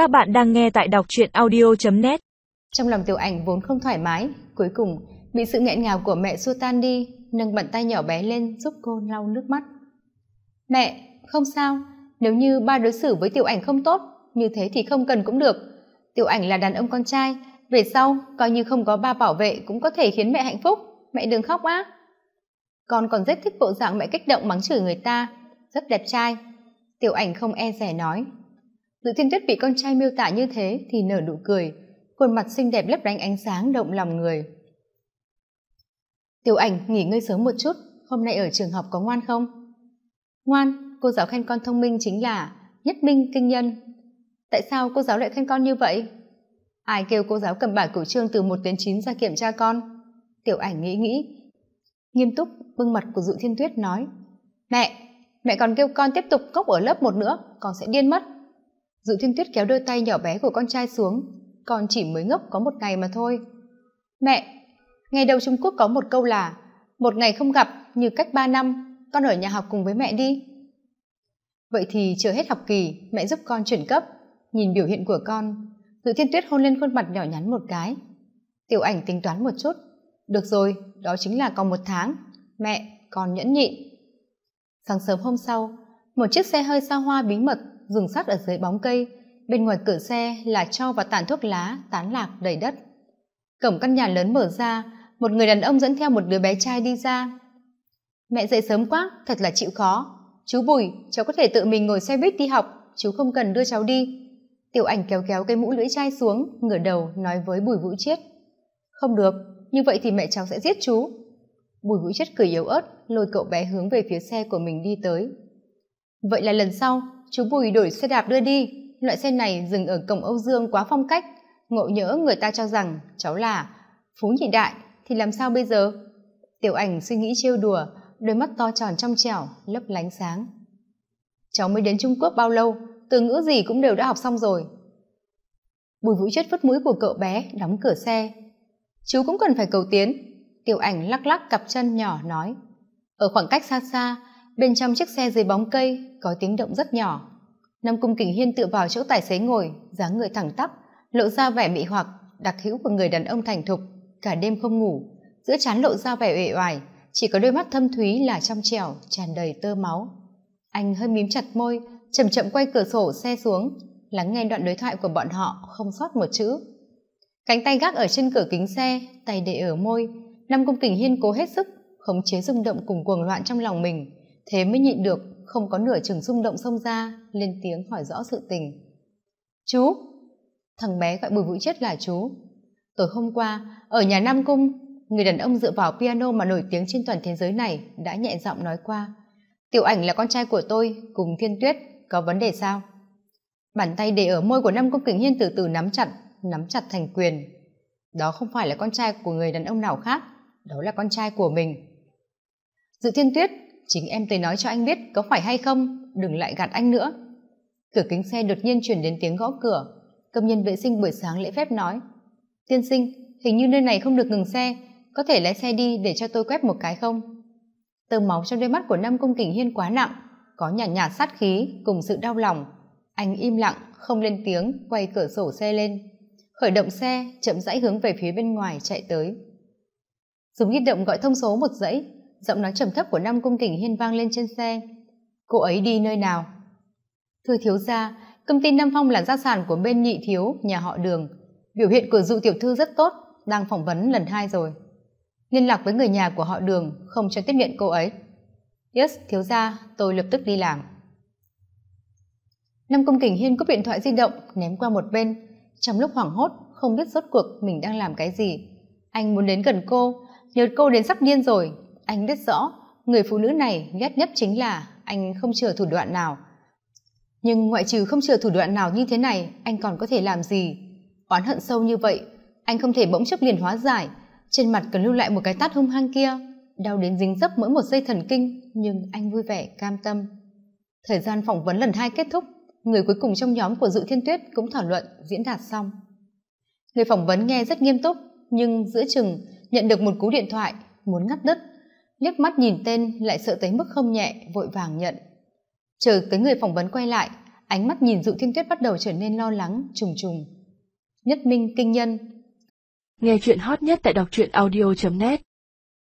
Các bạn đang nghe tại đọc truyện audio.net Trong lòng tiểu ảnh vốn không thoải mái, cuối cùng bị sự nghẹn ngào của mẹ xua tan đi, nâng bàn tay nhỏ bé lên giúp cô lau nước mắt. Mẹ, không sao, nếu như ba đối xử với tiểu ảnh không tốt, như thế thì không cần cũng được. Tiểu ảnh là đàn ông con trai, về sau coi như không có ba bảo vệ cũng có thể khiến mẹ hạnh phúc, mẹ đừng khóc á. Con còn rất thích bộ dạng mẹ kích động mắng chửi người ta, rất đẹp trai. Tiểu ảnh không e rẻ nói. Dự thiên tuyết bị con trai miêu tả như thế thì nở nụ cười, khuôn mặt xinh đẹp lấp lánh ánh sáng động lòng người. Tiểu ảnh nghỉ ngơi sớm một chút, hôm nay ở trường học có ngoan không? Ngoan, cô giáo khen con thông minh chính là nhất minh kinh nhân. Tại sao cô giáo lại khen con như vậy? Ai kêu cô giáo cầm bản cửu trương từ một đến chín ra kiểm tra con? Tiểu ảnh nghĩ nghĩ. Nghiêm túc, bưng mặt của Dự thiên tuyết nói. Mẹ, mẹ còn kêu con tiếp tục cốc ở lớp một nữa, con sẽ điên mất. Dự thiên tuyết kéo đôi tay nhỏ bé của con trai xuống, con chỉ mới ngốc có một ngày mà thôi. Mẹ, ngày đầu Trung Quốc có một câu là một ngày không gặp như cách ba năm, con ở nhà học cùng với mẹ đi. Vậy thì chờ hết học kỳ, mẹ giúp con chuyển cấp. Nhìn biểu hiện của con, Dự thiên tuyết hôn lên khuôn mặt nhỏ nhắn một cái. Tiểu ảnh tính toán một chút. Được rồi, đó chính là còn một tháng. Mẹ, con nhẫn nhịn. Sáng sớm hôm sau, một chiếc xe hơi xa hoa bí mật dừng sát ở dưới bóng cây. Bên ngoài cửa xe là cho và tàn thuốc lá tán lạc đầy đất. Cổng căn nhà lớn mở ra, một người đàn ông dẫn theo một đứa bé trai đi ra. Mẹ dậy sớm quá, thật là chịu khó. Chú Bùi, cháu có thể tự mình ngồi xe buýt đi học, chú không cần đưa cháu đi. Tiểu ảnh kéo kéo cái mũ lưỡi chai xuống, ngửa đầu nói với Bùi Vũ Chiết. Không được, như vậy thì mẹ cháu sẽ giết chú. Bùi Vũ Chiết cười yếu ớt, lôi cậu bé hướng về phía xe của mình đi tới. Vậy là lần sau, chú Bùi đổi xe đạp đưa đi. Loại xe này dừng ở cổng Âu Dương quá phong cách. Ngộ nhỡ người ta cho rằng cháu là Phú Nhị Đại, thì làm sao bây giờ? Tiểu ảnh suy nghĩ trêu đùa, đôi mắt to tròn trong trẻo, lấp lánh sáng. Cháu mới đến Trung Quốc bao lâu, từ ngữ gì cũng đều đã học xong rồi. Bùi vũ chất vứt mũi của cậu bé, đóng cửa xe. Chú cũng cần phải cầu tiến. Tiểu ảnh lắc lắc cặp chân nhỏ nói. Ở khoảng cách xa xa, bên trong chiếc xe dưới bóng cây có tiếng động rất nhỏ. Nam Cung Kình Hiên tựa vào chỗ tài xế ngồi, dáng người thẳng tắp, lộ ra vẻ mị hoặc, đặc hữu của người đàn ông thành thục, cả đêm không ngủ, giữa trán lộ ra vẻ uể oải, chỉ có đôi mắt thâm thúy là trong trẻo, tràn đầy tơ máu. Anh hơi mím chặt môi, chậm chậm quay cửa sổ xe xuống lắng nghe đoạn đối thoại của bọn họ không sót một chữ cánh tay gác ở trên cửa kính xe tay để ở môi năm công kình hiên cố hết sức khống chế rung động cùng cuồng loạn trong lòng mình thế mới nhịn được, không có nửa chừng rung động xông ra, lên tiếng hỏi rõ sự tình. Chú, thằng bé gọi bùi vũ chết là chú. Tối hôm qua, ở nhà nam cung, người đàn ông dựa vào piano mà nổi tiếng trên toàn thế giới này đã nhẹ giọng nói qua, tiểu ảnh là con trai của tôi, cùng thiên tuyết, có vấn đề sao? Bàn tay để ở môi của nam cung kính hiên từ từ nắm chặt nắm chặt thành quyền. Đó không phải là con trai của người đàn ông nào khác, đó là con trai của mình. Dự thiên tuyết chính em tới nói cho anh biết có phải hay không đừng lại gạt anh nữa. Cửa kính xe đột nhiên chuyển đến tiếng gõ cửa. Công nhân vệ sinh buổi sáng lễ phép nói tiên sinh hình như nơi này không được ngừng xe có thể lái xe đi để cho tôi quét một cái không? Tơ máu trong đôi mắt của năm công kình hiên quá nặng có nhàn nhạt, nhạt sát khí cùng sự đau lòng. Anh im lặng không lên tiếng quay cửa sổ xe lên. Khởi động xe chậm rãi hướng về phía bên ngoài chạy tới. Dùng di động gọi thông số một dãy giọng nói trầm thấp của năm cung kình hiên vang lên trên xe. Cô ấy đi nơi nào? Thưa thiếu gia, công ty nam phong là gia sản của bên nhị thiếu, nhà họ đường. Biểu hiện của dụ tiểu thư rất tốt, đang phỏng vấn lần hai rồi. Liên lạc với người nhà của họ đường, không cho tiếp nhận cô ấy. Yes, thiếu gia, tôi lập tức đi làm. Năm công kình hiên cúp điện thoại di động, ném qua một bên. Trong lúc hoảng hốt, không biết rốt cuộc mình đang làm cái gì. Anh muốn đến gần cô. Nhớ cô đến sắp điên rồi anh biết rõ, người phụ nữ này ghét nhất chính là anh không chừa thủ đoạn nào. Nhưng ngoại trừ không chừa thủ đoạn nào như thế này, anh còn có thể làm gì? Oán hận sâu như vậy, anh không thể bỗng chốc liền hóa giải. Trên mặt cần lưu lại một cái tát hung hăng kia, đau đến dính dấp mỗi một giây thần kinh, nhưng anh vui vẻ, cam tâm. Thời gian phỏng vấn lần hai kết thúc, người cuối cùng trong nhóm của dự thiên tuyết cũng thảo luận, diễn đạt xong. Người phỏng vấn nghe rất nghiêm túc, nhưng giữa chừng nhận được một cú điện thoại, muốn ngắt đứt liếc mắt nhìn tên, lại sợ tới mức không nhẹ, vội vàng nhận. Chờ tới người phỏng vấn quay lại, ánh mắt nhìn dụ thiên tuyết bắt đầu trở nên lo lắng, trùng trùng. Nhất minh kinh nhân. Nghe chuyện hot nhất tại đọc truyện audio net.